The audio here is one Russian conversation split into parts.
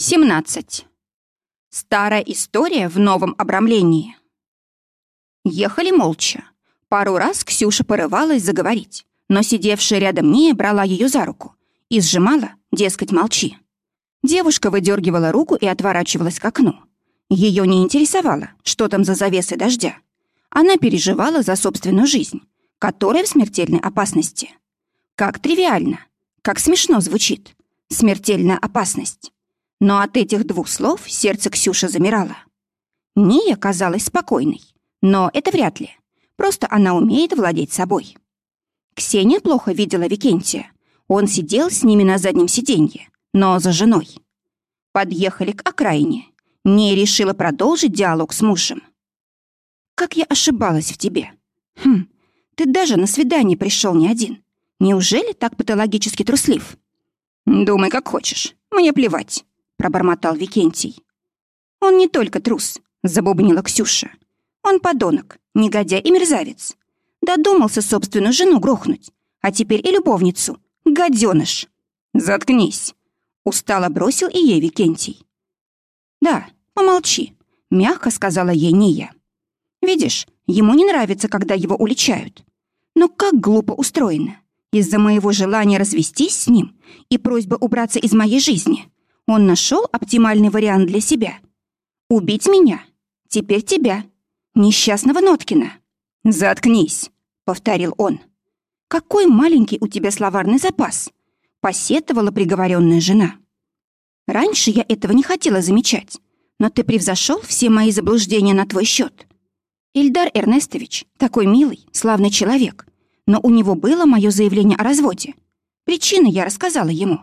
17. Старая история в новом обрамлении. Ехали молча. Пару раз Ксюша порывалась заговорить, но сидевшая рядом Ния брала ее за руку и сжимала, дескать, молчи. Девушка выдергивала руку и отворачивалась к окну. Ее не интересовало, что там за завесой дождя. Она переживала за собственную жизнь, которая в смертельной опасности. Как тривиально, как смешно звучит. Смертельная опасность. Но от этих двух слов сердце Ксюши замирало. Ния казалась спокойной, но это вряд ли. Просто она умеет владеть собой. Ксения плохо видела Викентия. Он сидел с ними на заднем сиденье, но за женой. Подъехали к окраине. Ния решила продолжить диалог с мужем. «Как я ошибалась в тебе. Хм, ты даже на свидание пришел не один. Неужели так патологически труслив?» «Думай, как хочешь. Мне плевать пробормотал Викентий. «Он не только трус», — забубнила Ксюша. «Он подонок, негодяй и мерзавец. Додумался собственную жену грохнуть, а теперь и любовницу. Гаденыш!» «Заткнись!» — устало бросил и ей Викентий. «Да, помолчи», — мягко сказала ей Ния. «Видишь, ему не нравится, когда его уличают. Но как глупо устроено. Из-за моего желания развестись с ним и просьбы убраться из моей жизни он нашел оптимальный вариант для себя. Убить меня. Теперь тебя. Несчастного Ноткина. «Заткнись», — повторил он. «Какой маленький у тебя словарный запас», — посетовала приговоренная жена. «Раньше я этого не хотела замечать, но ты превзошел все мои заблуждения на твой счет. Ильдар Эрнестович такой милый, славный человек, но у него было мое заявление о разводе. Причины я рассказала ему.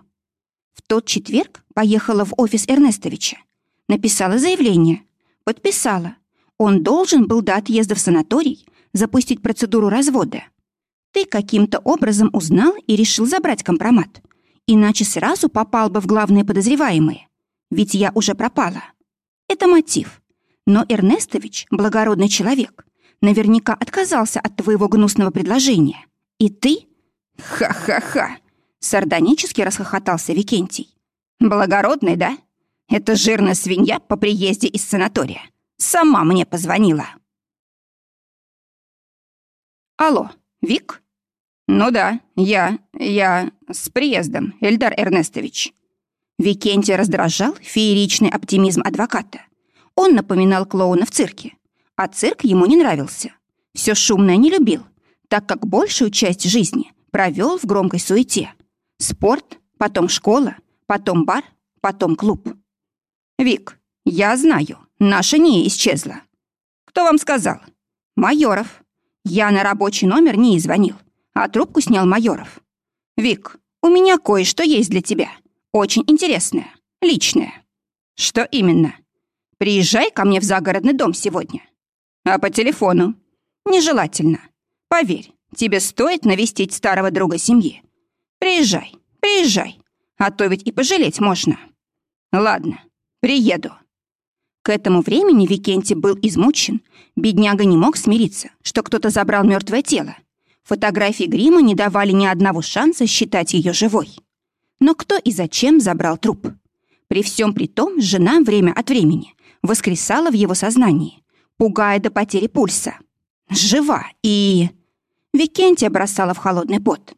В тот четверг поехала в офис Эрнестовича. Написала заявление. Подписала. Он должен был до отъезда в санаторий запустить процедуру развода. Ты каким-то образом узнал и решил забрать компромат. Иначе сразу попал бы в главные подозреваемые. Ведь я уже пропала. Это мотив. Но Эрнестович, благородный человек, наверняка отказался от твоего гнусного предложения. И ты... Ха-ха-ха! Сардонически расхохотался Викентий. «Благородный, да? Это жирная свинья по приезде из санатория. Сама мне позвонила». «Алло, Вик?» «Ну да, я, я с приездом, Эльдар Эрнестович». Викентий раздражал фееричный оптимизм адвоката. Он напоминал клоуна в цирке, а цирк ему не нравился. Все шумное не любил, так как большую часть жизни провел в громкой суете – Спорт, потом школа, потом бар, потом клуб. Вик, я знаю, наша не исчезла. Кто вам сказал? Майоров. Я на рабочий номер не звонил, а трубку снял Майоров. Вик, у меня кое-что есть для тебя. Очень интересное, личное. Что именно? Приезжай ко мне в загородный дом сегодня. А по телефону? Нежелательно. Поверь, тебе стоит навестить старого друга семьи. Приезжай, приезжай, а то ведь и пожалеть можно. Ладно, приеду. К этому времени Викентий был измучен. Бедняга не мог смириться, что кто-то забрал мертвое тело. Фотографии грима не давали ни одного шанса считать ее живой. Но кто и зачем забрал труп? При всем при том, жена время от времени воскресала в его сознании, пугая до потери пульса. Жива и... Викентия бросала в холодный пот.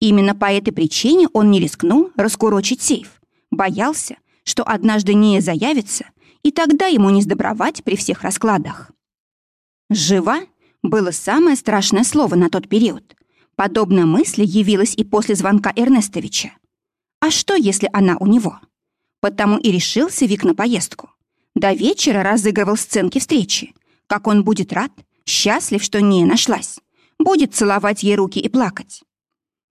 Именно по этой причине он не рискнул раскурочить сейф. Боялся, что однажды не заявится, и тогда ему не сдобровать при всех раскладах. «Жива» было самое страшное слово на тот период. Подобная мысль явилась и после звонка Эрнестовича. А что, если она у него? Потому и решился Вик на поездку. До вечера разыгрывал сценки встречи. Как он будет рад, счастлив, что не нашлась. Будет целовать ей руки и плакать.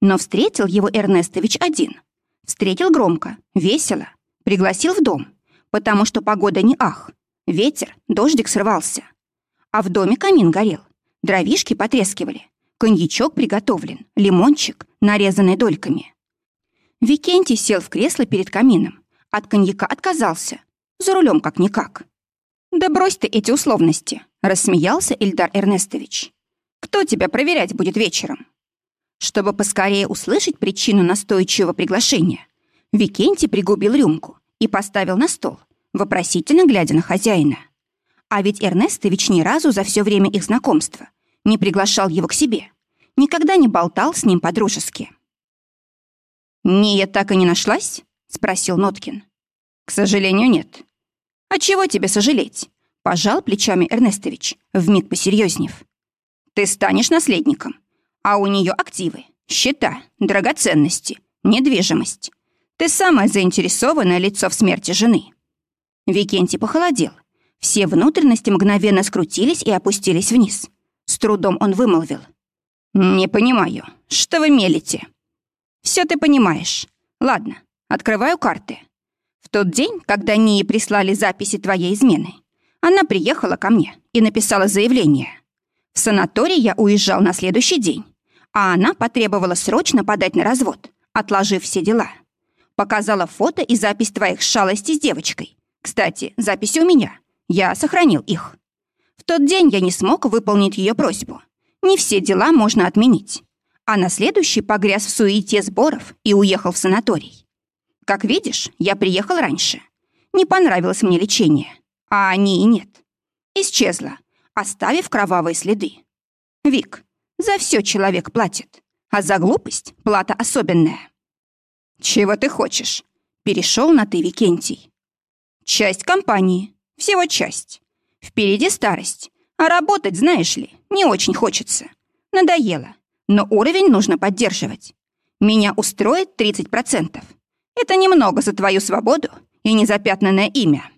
Но встретил его Эрнестович один. Встретил громко, весело, пригласил в дом, потому что погода не ах. Ветер, дождик срывался. А в доме камин горел, дровишки потрескивали, коньячок приготовлен, лимончик, нарезанный дольками. Викентий сел в кресло перед камином, от коньяка отказался, за рулем как-никак. «Да брось ты эти условности», — рассмеялся Ильдар Эрнестович. «Кто тебя проверять будет вечером?» Чтобы поскорее услышать причину настойчивого приглашения, Викентий пригубил рюмку и поставил на стол, вопросительно глядя на хозяина. А ведь Эрнестович ни разу за все время их знакомства не приглашал его к себе, никогда не болтал с ним по-дружески. «Ния так и не нашлась?» — спросил Ноткин. «К сожалению, нет». «А чего тебе сожалеть?» — пожал плечами Эрнестович, вмиг посерьезнев. «Ты станешь наследником, а у нее активы, счета, драгоценности, недвижимость. Ты самое заинтересованное лицо в смерти жены». Викентий похолодел. Все внутренности мгновенно скрутились и опустились вниз. С трудом он вымолвил. «Не понимаю, что вы мелите?» «Все ты понимаешь. Ладно, открываю карты. В тот день, когда Нии прислали записи твоей измены, она приехала ко мне и написала заявление. В санаторий я уезжал на следующий день, а она потребовала срочно подать на развод, отложив все дела. Показала фото и запись твоих шалостей с девочкой. Кстати, записи у меня. Я сохранил их. В тот день я не смог выполнить ее просьбу. Не все дела можно отменить. А на следующий погряз в суете сборов и уехал в санаторий. Как видишь, я приехал раньше. Не понравилось мне лечение, а они и нет. Исчезла, оставив кровавые следы. Вик, за все человек платит, а за глупость плата особенная. Чего ты хочешь? Перешел на ты, Викентий. Часть компании, всего часть. Впереди старость, а работать, знаешь ли, не очень хочется. Надоело, но уровень нужно поддерживать. Меня устроит 30%. Это немного за твою свободу и незапятнанное имя».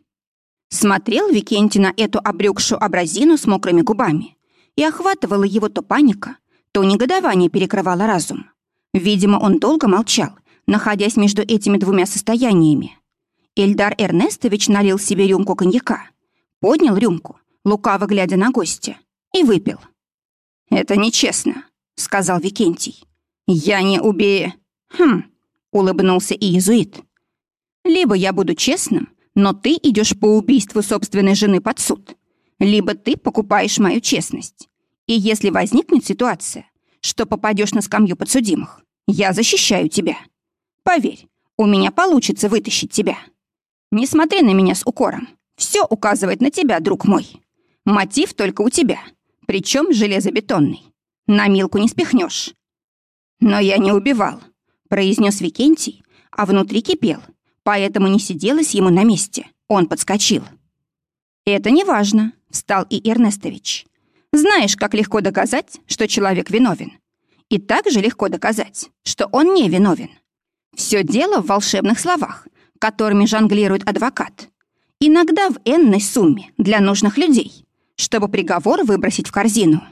Смотрел Викентий на эту обрюкшую образину с мокрыми губами, и охватывала его то паника, то негодование перекрывало разум. Видимо, он долго молчал, находясь между этими двумя состояниями. Эльдар Эрнестович налил себе рюмку коньяка, поднял рюмку, лукаво глядя на гостя, и выпил. «Это нечестно», — сказал Викентий. «Я не убею...» «Хм, улыбнулся и иезуит. Либо я буду честным, но ты идешь по убийству собственной жены под суд, либо ты покупаешь мою честность. И если возникнет ситуация, что попадешь на скамью подсудимых, я защищаю тебя. Поверь, у меня получится вытащить тебя. Не смотри на меня с укором. Все указывает на тебя, друг мой. Мотив только у тебя, причем железобетонный. На Милку не спихнешь. Но я не убивал произнес Викентий, а внутри кипел, поэтому не сиделось ему на месте. Он подскочил. «Это не важно», — встал и Эрнестович. «Знаешь, как легко доказать, что человек виновен. И также легко доказать, что он не виновен. Все дело в волшебных словах, которыми жонглирует адвокат. Иногда в энной сумме для нужных людей, чтобы приговор выбросить в корзину».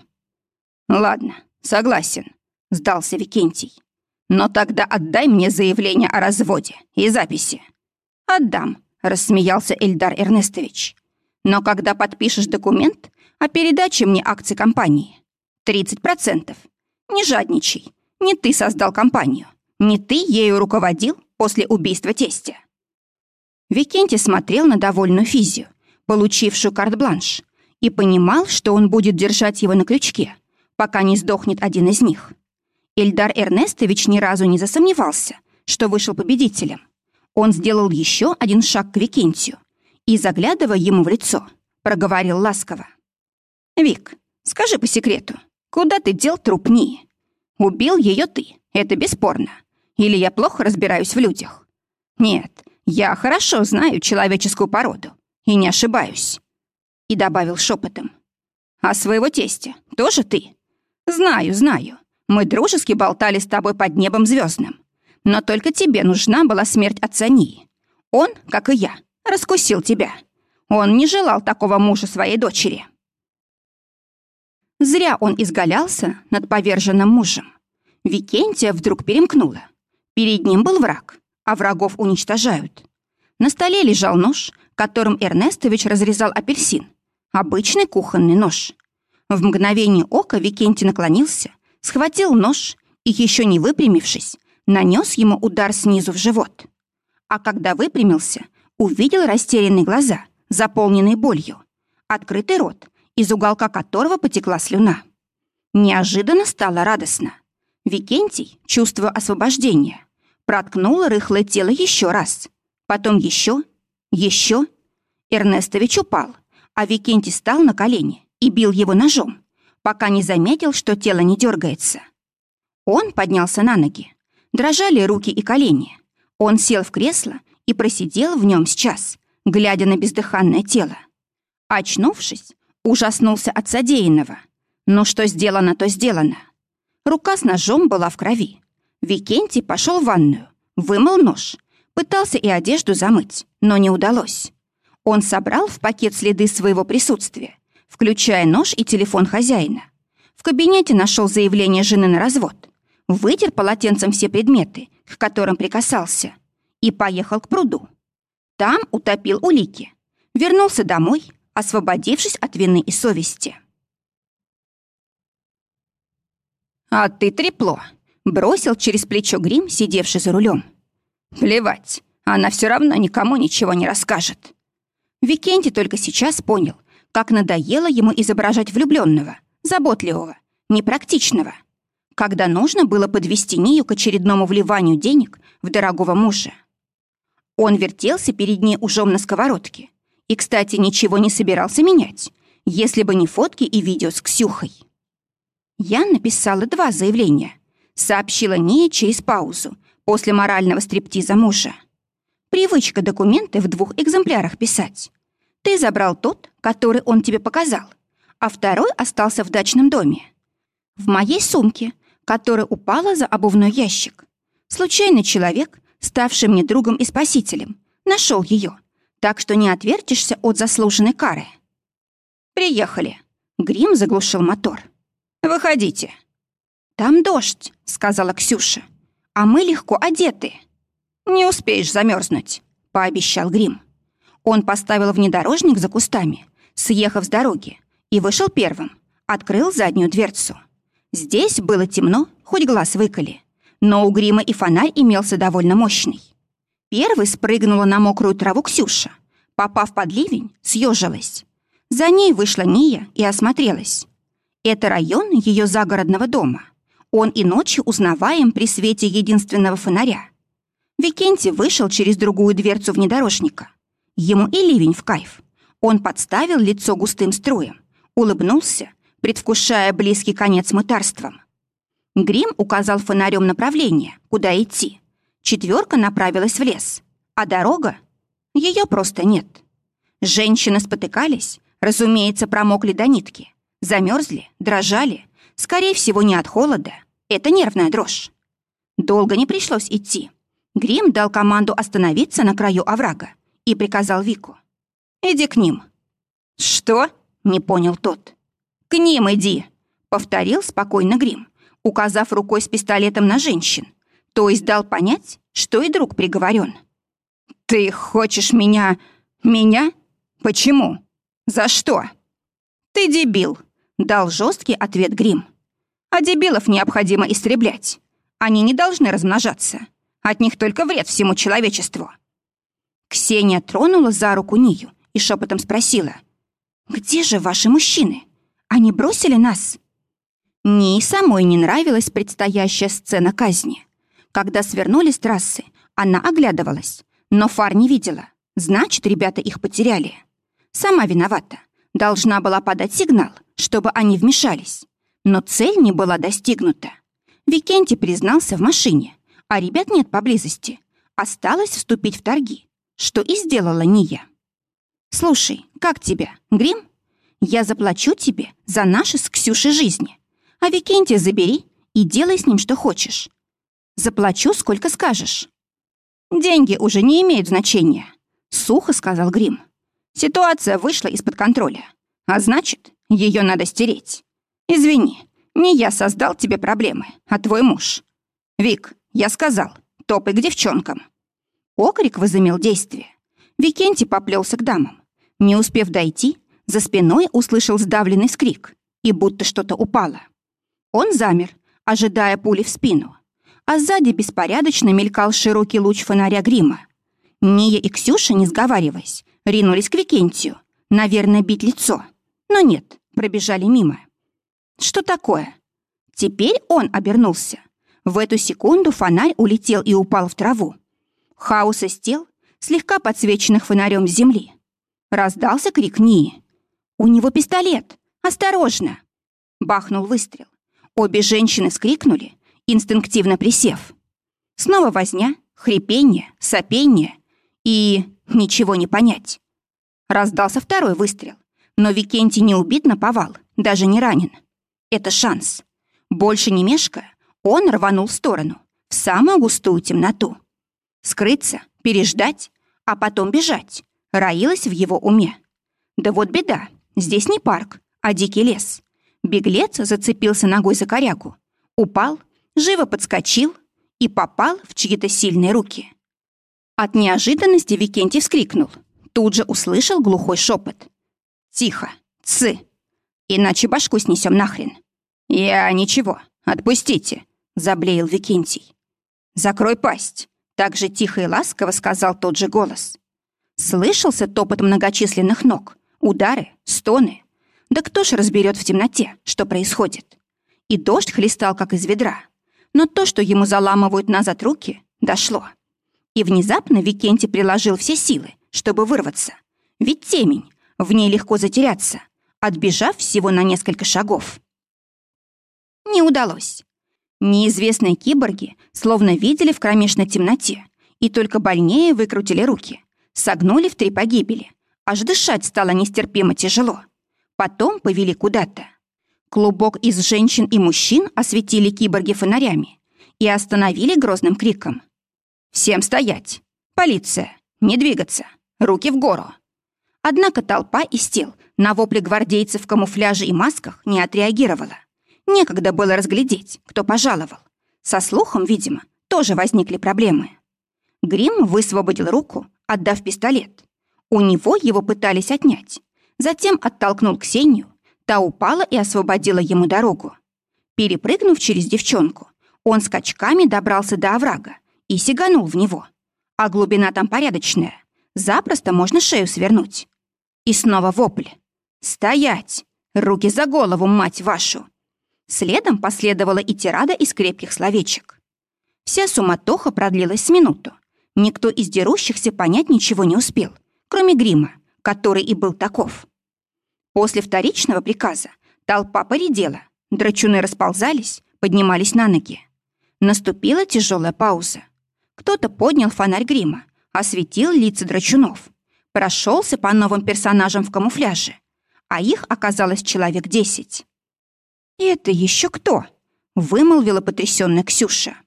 «Ладно, согласен», — сдался Викентий. Но тогда отдай мне заявление о разводе и записи. Отдам, рассмеялся Эльдар Эрнестович. Но когда подпишешь документ о передаче мне акций компании, 30%. Не жадничай. Не ты создал компанию. Не ты ею руководил после убийства тестя. Викентий смотрел на довольную физию, получившую карт-бланш, и понимал, что он будет держать его на крючке, пока не сдохнет один из них. Эльдар Эрнестович ни разу не засомневался, что вышел победителем. Он сделал еще один шаг к Викентию и, заглядывая ему в лицо, проговорил ласково. «Вик, скажи по секрету, куда ты дел труп Нии? Убил ее ты, это бесспорно. Или я плохо разбираюсь в людях? Нет, я хорошо знаю человеческую породу и не ошибаюсь». И добавил шепотом. «А своего тестя тоже ты?» «Знаю, знаю. Мы дружески болтали с тобой под небом звездным. Но только тебе нужна была смерть отца Нии. Он, как и я, раскусил тебя. Он не желал такого мужа своей дочери. Зря он изгалялся над поверженным мужем. Викентия вдруг перемкнула. Перед ним был враг, а врагов уничтожают. На столе лежал нож, которым Эрнестович разрезал апельсин. Обычный кухонный нож. В мгновение ока Викентий наклонился схватил нож и, еще не выпрямившись, нанес ему удар снизу в живот. А когда выпрямился, увидел растерянные глаза, заполненные болью, открытый рот, из уголка которого потекла слюна. Неожиданно стало радостно. Викентий, чувствуя освобождение, проткнул рыхлое тело еще раз, потом еще Еще. Эрнестович упал, а Викентий стал на колени и бил его ножом, пока не заметил, что тело не дергается. Он поднялся на ноги. Дрожали руки и колени. Он сел в кресло и просидел в нем сейчас, глядя на бездыханное тело. Очнувшись, ужаснулся от содеянного. Но что сделано, то сделано. Рука с ножом была в крови. Викентий пошел в ванную, вымыл нож, пытался и одежду замыть, но не удалось. Он собрал в пакет следы своего присутствия, включая нож и телефон хозяина. В кабинете нашел заявление жены на развод, вытер полотенцем все предметы, к которым прикасался, и поехал к пруду. Там утопил улики, вернулся домой, освободившись от вины и совести. «А ты трепло!» — бросил через плечо грим, сидевший за рулем. «Плевать, она все равно никому ничего не расскажет». Викентий только сейчас понял, как надоело ему изображать влюбленного, заботливого, непрактичного, когда нужно было подвести Нию к очередному вливанию денег в дорогого мужа. Он вертелся перед ней ужом на сковородке и, кстати, ничего не собирался менять, если бы не фотки и видео с Ксюхой. Я написала два заявления. Сообщила Ния через паузу, после морального стриптиза мужа. Привычка документы в двух экземплярах писать. Ты забрал тот, который он тебе показал, а второй остался в дачном доме. В моей сумке, которая упала за обувной ящик. Случайный человек, ставший мне другом и спасителем, нашел ее, так что не отвертишься от заслуженной кары. Приехали. Грим заглушил мотор. Выходите». «Там дождь», — сказала Ксюша. «А мы легко одеты». «Не успеешь замерзнуть», — пообещал Грим. Он поставил внедорожник за кустами, съехав с дороги, и вышел первым, открыл заднюю дверцу. Здесь было темно, хоть глаз выколи, но у Грима и фонарь имелся довольно мощный. Первый спрыгнула на мокрую траву Ксюша. Попав под ливень, съежилась. За ней вышла Ния и осмотрелась. Это район ее загородного дома. Он и ночью узнаваем при свете единственного фонаря. Викентий вышел через другую дверцу внедорожника. Ему и ливень в кайф. Он подставил лицо густым струем, улыбнулся, предвкушая близкий конец мытарством. Грим указал фонарем направление, куда идти. Четверка направилась в лес, а дорога? Ее просто нет. Женщины спотыкались, разумеется, промокли до нитки. Замерзли, дрожали. Скорее всего, не от холода. Это нервная дрожь. Долго не пришлось идти. Грим дал команду остановиться на краю оврага и приказал Вику. «Иди к ним». «Что?» — не понял тот. «К ним иди», — повторил спокойно Грим, указав рукой с пистолетом на женщин, то есть дал понять, что и друг приговорен. «Ты хочешь меня... меня? Почему? За что?» «Ты дебил», Дал жесткий ответ Грим. А дебилов необходимо истреблять. Они не должны размножаться. От них только вред всему человечеству. Ксения тронула за руку Нию и шепотом спросила. «Где же ваши мужчины? Они бросили нас?» Нии самой не нравилась предстоящая сцена казни. Когда свернули с трассы, она оглядывалась, но фар не видела. Значит, ребята их потеряли. Сама виновата. Должна была подать сигнал, чтобы они вмешались. Но цель не была достигнута. Викентий признался в машине, а ребят нет поблизости. Осталось вступить в торги, что и сделала Ния. «Слушай, как тебя, Грим? Я заплачу тебе за наши с Ксюшей жизни, а Викентия забери и делай с ним что хочешь. Заплачу, сколько скажешь». «Деньги уже не имеют значения», — сухо сказал Грим. «Ситуация вышла из-под контроля, а значит, ее надо стереть. Извини, не я создал тебе проблемы, а твой муж. Вик, я сказал, топай к девчонкам. Окрик возымел действие. Викентий поплелся к дамам. Не успев дойти, за спиной услышал сдавленный скрик, и будто что-то упало. Он замер, ожидая пули в спину, а сзади беспорядочно мелькал широкий луч фонаря грима. Ния и Ксюша, не сговариваясь, ринулись к Викентию, наверное, бить лицо. Но нет, пробежали мимо. Что такое? Теперь он обернулся. В эту секунду фонарь улетел и упал в траву. Хаос из тел, слегка подсвеченных фонарем земли. Раздался крик Нии. «У него пистолет! Осторожно!» Бахнул выстрел. Обе женщины вскрикнули, инстинктивно присев. Снова возня, хрипение, сопение и... ничего не понять. Раздался второй выстрел, но Викентий не убит на повал, даже не ранен. Это шанс. Больше не мешкая, он рванул в сторону, в самую густую темноту. Скрыться, переждать, а потом бежать, роилось в его уме. Да вот беда, здесь не парк, а дикий лес. Беглец зацепился ногой за корягу, упал, живо подскочил и попал в чьи-то сильные руки. От неожиданности Викентий вскрикнул. Тут же услышал глухой шепот. «Тихо! Цы! Иначе башку снесем нахрен!» «Я ничего, отпустите!» — заблеял Викентий. «Закрой пасть!» — так же тихо и ласково сказал тот же голос. Слышался топот многочисленных ног, удары, стоны. Да кто ж разберет в темноте, что происходит? И дождь хлестал, как из ведра. Но то, что ему заламывают назад руки, дошло. И внезапно Викентий приложил все силы, чтобы вырваться. Ведь темень, в ней легко затеряться, отбежав всего на несколько шагов. Не удалось. Неизвестные киборги словно видели в кромешной темноте и только больнее выкрутили руки, согнули в три погибели, аж дышать стало нестерпимо тяжело. Потом повели куда-то. Клубок из женщин и мужчин осветили киборги фонарями и остановили грозным криком. «Всем стоять! Полиция! Не двигаться! Руки в гору!» Однако толпа из тел на вопли гвардейцев в камуфляже и масках не отреагировала. Некогда было разглядеть, кто пожаловал. Со слухом, видимо, тоже возникли проблемы. Грим высвободил руку, отдав пистолет. У него его пытались отнять. Затем оттолкнул Ксению, та упала и освободила ему дорогу. Перепрыгнув через девчонку, он скачками добрался до оврага и сиганул в него. А глубина там порядочная, запросто можно шею свернуть. И снова вопль. «Стоять! Руки за голову, мать вашу!» Следом последовала и тирада из крепких словечек. Вся суматоха продлилась с минуту. Никто из дерущихся понять ничего не успел, кроме грима, который и был таков. После вторичного приказа толпа поредела, драчуны расползались, поднимались на ноги. Наступила тяжелая пауза. Кто-то поднял фонарь грима, осветил лица драчунов, прошелся по новым персонажам в камуфляже, а их оказалось человек десять. «Это еще кто?» — вымолвила потрясённая Ксюша.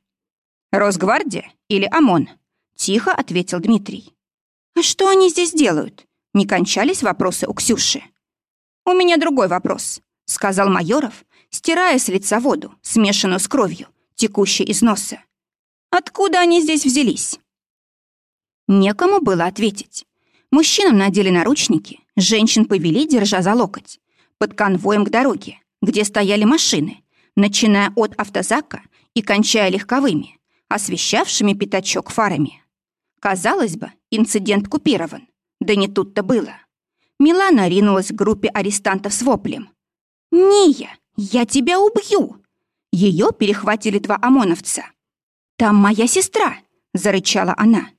«Росгвардия или ОМОН?» — тихо ответил Дмитрий. «А что они здесь делают?» — не кончались вопросы у Ксюши. «У меня другой вопрос», — сказал Майоров, стирая с лица воду, смешанную с кровью, текущей из носа. «Откуда они здесь взялись?» Некому было ответить. Мужчинам надели наручники, женщин повели, держа за локоть, под конвоем к дороге, где стояли машины, начиная от автозака и кончая легковыми, освещавшими пятачок фарами. Казалось бы, инцидент купирован. Да не тут-то было. Милана ринулась к группе арестантов с воплем. «Ния, я тебя убью!» Ее перехватили два ОМОНовца. «Там моя сестра!» — зарычала она.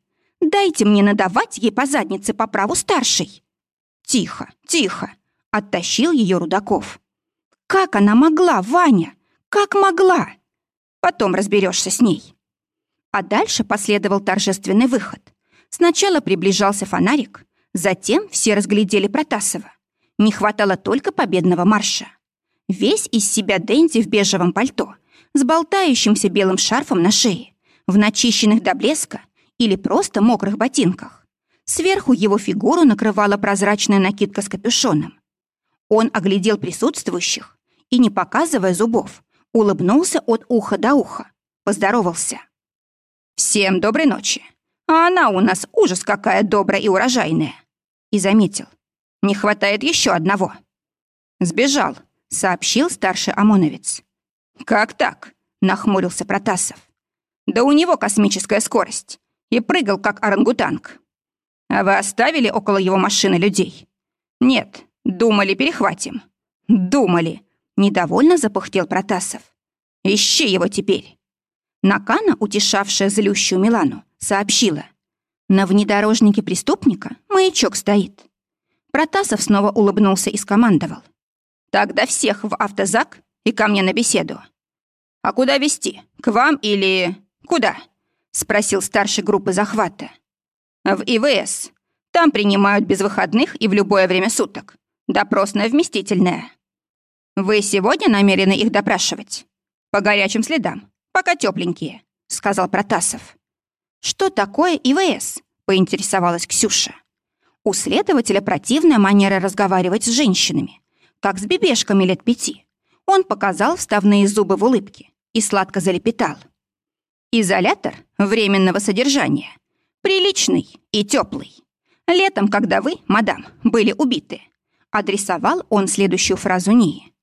«Дайте мне надавать ей по заднице по праву старшей!» «Тихо, тихо!» — оттащил ее Рудаков. «Как она могла, Ваня? Как могла?» «Потом разберешься с ней». А дальше последовал торжественный выход. Сначала приближался фонарик, Затем все разглядели Протасова. Не хватало только победного марша. Весь из себя Дэнди в бежевом пальто, с болтающимся белым шарфом на шее, в начищенных до блеска или просто мокрых ботинках. Сверху его фигуру накрывала прозрачная накидка с капюшоном. Он оглядел присутствующих и, не показывая зубов, улыбнулся от уха до уха, поздоровался. «Всем доброй ночи. А она у нас ужас какая добрая и урожайная и заметил. «Не хватает еще одного». «Сбежал», — сообщил старший ОМОНовец. «Как так?» — нахмурился Протасов. «Да у него космическая скорость. И прыгал, как орангутанг. А вы оставили около его машины людей?» «Нет, думали, перехватим». «Думали», — недовольно запыхтел Протасов. «Ищи его теперь». Накана, утешавшая злющую Милану, сообщила. На внедорожнике преступника маячок стоит. Протасов снова улыбнулся и скомандовал. «Тогда всех в автозак и ко мне на беседу». «А куда везти? К вам или... куда?» — спросил старший группы захвата. «В ИВС. Там принимают без выходных и в любое время суток. Допросная вместительная». «Вы сегодня намерены их допрашивать?» «По горячим следам, пока тепленькие», — сказал Протасов. «Что такое ИВС?» — поинтересовалась Ксюша. У следователя противная манера разговаривать с женщинами, как с бебешками лет пяти. Он показал вставные зубы в улыбке и сладко залепетал. «Изолятор временного содержания. Приличный и теплый. Летом, когда вы, мадам, были убиты». Адресовал он следующую фразу Нии.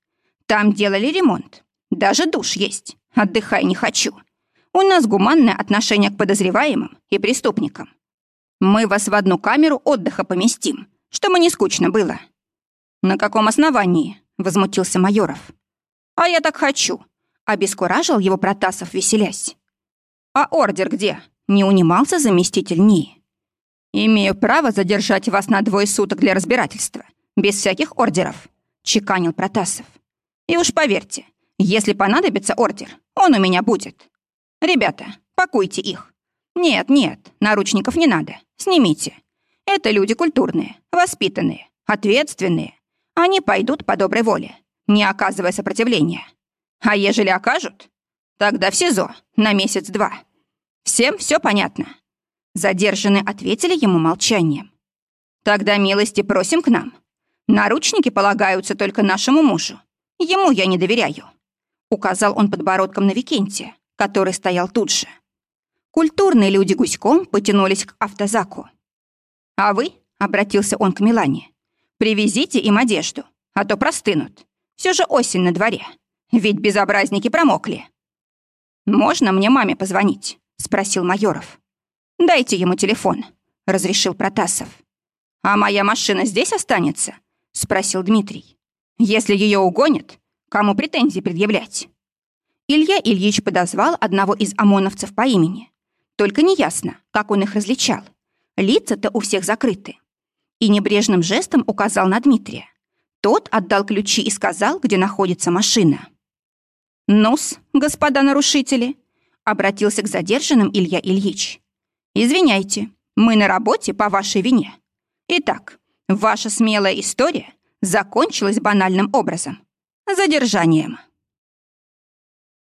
«Там делали ремонт. Даже душ есть. Отдыхай не хочу. У нас гуманное отношение к подозреваемым и преступникам. Мы вас в одну камеру отдыха поместим, чтобы не скучно было». «На каком основании?» — возмутился Майоров. «А я так хочу», — обескуражил его Протасов, веселясь. «А ордер где?» — не унимался заместитель НИИ. «Имею право задержать вас на двое суток для разбирательства, без всяких ордеров», — чеканил Протасов. «И уж поверьте, если понадобится ордер, он у меня будет. «Ребята, пакуйте их». «Нет, нет, наручников не надо. Снимите. Это люди культурные, воспитанные, ответственные. Они пойдут по доброй воле, не оказывая сопротивления. А ежели окажут, тогда в СИЗО на месяц-два. Всем все понятно?» Задержанные ответили ему молчанием. «Тогда милости просим к нам. Наручники полагаются только нашему мужу. Ему я не доверяю», — указал он подбородком на Викентия который стоял тут же. Культурные люди гуськом потянулись к автозаку. «А вы?» — обратился он к Милане. «Привезите им одежду, а то простынут. Все же осень на дворе. Ведь безобразники промокли». «Можно мне маме позвонить?» — спросил Майоров. «Дайте ему телефон», — разрешил Протасов. «А моя машина здесь останется?» — спросил Дмитрий. «Если ее угонят, кому претензии предъявлять?» Илья Ильич подозвал одного из ОМОНовцев по имени. Только неясно, как он их различал. Лица-то у всех закрыты. И небрежным жестом указал на Дмитрия. Тот отдал ключи и сказал, где находится машина. «Ну-с, господа нарушители», — обратился к задержанным Илья Ильич. «Извиняйте, мы на работе по вашей вине. Итак, ваша смелая история закончилась банальным образом — задержанием».